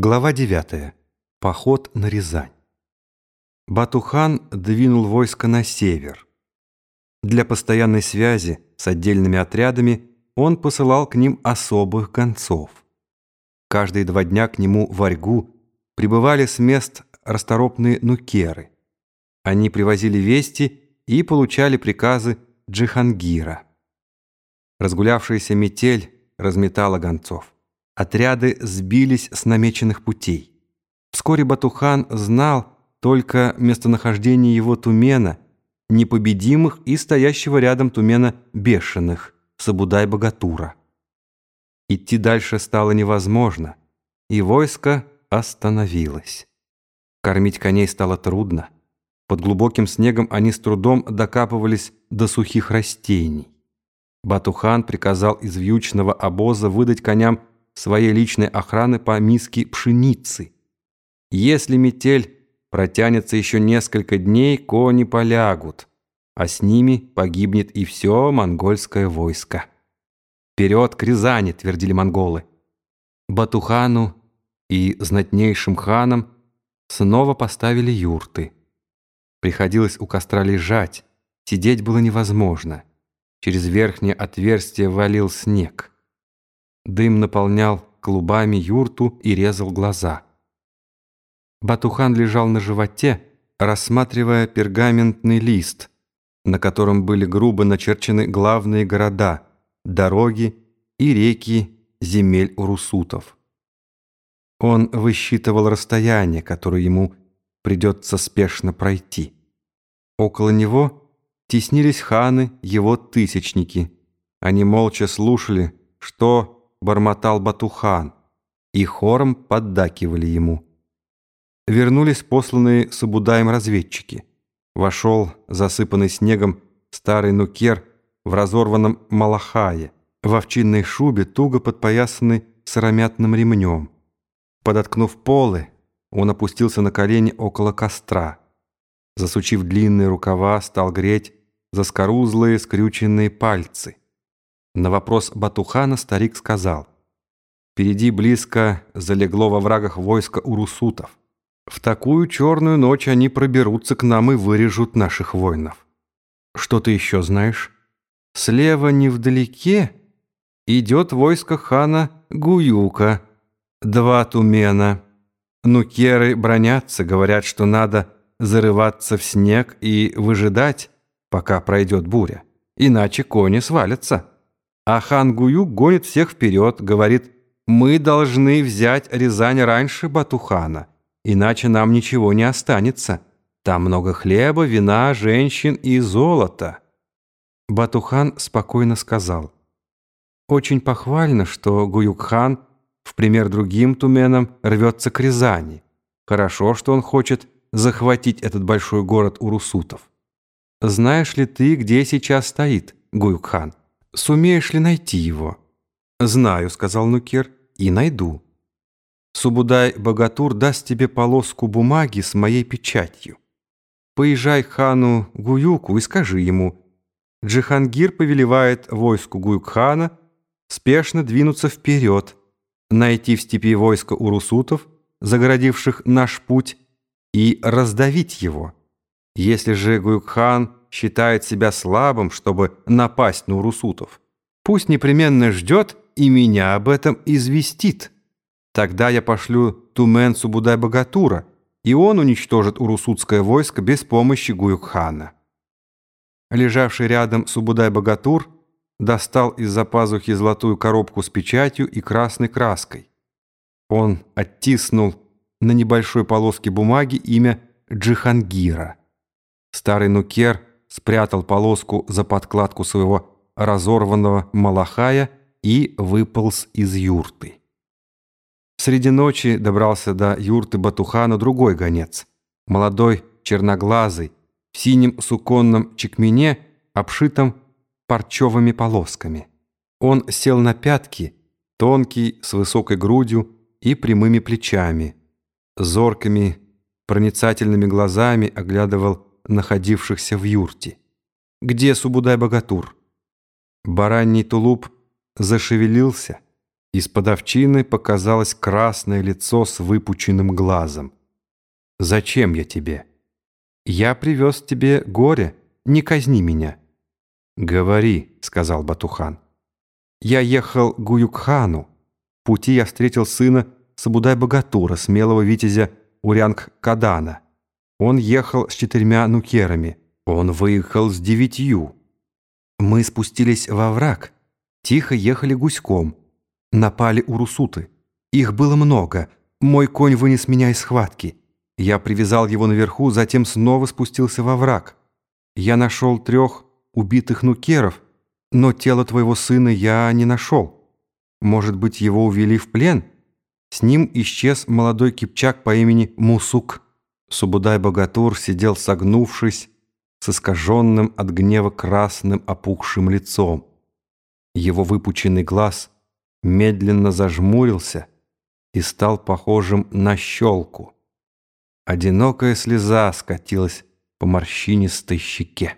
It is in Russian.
Глава 9. Поход на Рязань. Батухан двинул войско на север. Для постоянной связи с отдельными отрядами он посылал к ним особых гонцов. Каждые два дня к нему в Орьгу прибывали с мест расторопные нукеры. Они привозили вести и получали приказы Джихангира. Разгулявшаяся метель разметала гонцов. Отряды сбились с намеченных путей. Вскоре Батухан знал только местонахождение его Тумена, непобедимых и стоящего рядом Тумена бешеных, Сабудай-Богатура. Идти дальше стало невозможно, и войско остановилось. Кормить коней стало трудно. Под глубоким снегом они с трудом докапывались до сухих растений. Батухан приказал из вьючного обоза выдать коням своей личной охраны по миске пшеницы. Если метель протянется еще несколько дней, кони полягут, а с ними погибнет и все монгольское войско. «Вперед к Рязани!» — твердили монголы. Батухану и знатнейшим ханам снова поставили юрты. Приходилось у костра лежать, сидеть было невозможно. Через верхнее отверстие валил снег. Дым наполнял клубами юрту и резал глаза. Батухан лежал на животе, рассматривая пергаментный лист, на котором были грубо начерчены главные города, дороги и реки земель урусутов. Он высчитывал расстояние, которое ему придется спешно пройти. Около него теснились ханы, его тысячники. Они молча слушали, что бормотал Батухан, и хором поддакивали ему. Вернулись посланные Сабудаем разведчики. Вошел засыпанный снегом старый нукер в разорванном малахае, в овчинной шубе, туго подпоясанный сыромятным ремнем. Подоткнув полы, он опустился на колени около костра. Засучив длинные рукава, стал греть заскорузлые скрюченные пальцы. На вопрос Батухана старик сказал, «Впереди близко залегло во врагах войско урусутов. В такую черную ночь они проберутся к нам и вырежут наших воинов. Что ты еще знаешь? Слева невдалеке идет войско хана Гуюка, два тумена. Нукеры бронятся, говорят, что надо зарываться в снег и выжидать, пока пройдет буря, иначе кони свалятся». А хан Гуюк гонит всех вперед, говорит, мы должны взять Рязань раньше Батухана, иначе нам ничего не останется. Там много хлеба, вина, женщин и золота. Батухан спокойно сказал, очень похвально, что Гуюк-хан, в пример другим туменам, рвется к Рязани. Хорошо, что он хочет захватить этот большой город урусутов. Знаешь ли ты, где сейчас стоит Гуюк-хан? Сумеешь ли найти его?» «Знаю», — сказал Нукер, — «и найду». Субудай-богатур даст тебе полоску бумаги с моей печатью. Поезжай к хану Гуюку и скажи ему, Джихангир повелевает войску Гуюкхана спешно двинуться вперед, найти в степи войско урусутов, загородивших наш путь, и раздавить его. Если же Гуюкхан считает себя слабым, чтобы напасть на урусутов. Пусть непременно ждет и меня об этом известит. Тогда я пошлю Тумен Субудай-Богатура, и он уничтожит урусутское войско без помощи Гуюкхана. Лежавший рядом Субудай-Богатур достал из-за пазухи золотую коробку с печатью и красной краской. Он оттиснул на небольшой полоске бумаги имя Джихангира. Старый нукер спрятал полоску за подкладку своего разорванного малахая и выполз из юрты. Среди ночи добрался до юрты Батухана другой гонец, молодой, черноглазый, в синем суконном чекмене, обшитом парчевыми полосками. Он сел на пятки, тонкий, с высокой грудью и прямыми плечами, зоркими, проницательными глазами оглядывал находившихся в юрте. «Где Субудай-Богатур?» Бараний тулуп зашевелился, Из-под овчины показалось красное лицо с выпученным глазом. «Зачем я тебе?» «Я привез тебе горе, не казни меня». «Говори», — сказал Батухан. «Я ехал к Гуюкхану. В пути я встретил сына Сабудай-Богатура, смелого витязя Урянг-Кадана. Он ехал с четырьмя нукерами. Он выехал с девятью. Мы спустились во враг, тихо ехали гуськом. Напали урусуты. Их было много. Мой конь вынес меня из схватки. Я привязал его наверху, затем снова спустился во враг. Я нашел трех убитых нукеров, но тело твоего сына я не нашел. Может быть, его увели в плен? С ним исчез молодой кипчак по имени Мусук. Субудай-богатур сидел согнувшись, с искаженным от гнева красным опухшим лицом. Его выпученный глаз медленно зажмурился и стал похожим на щелку. Одинокая слеза скатилась по морщинистой щеке.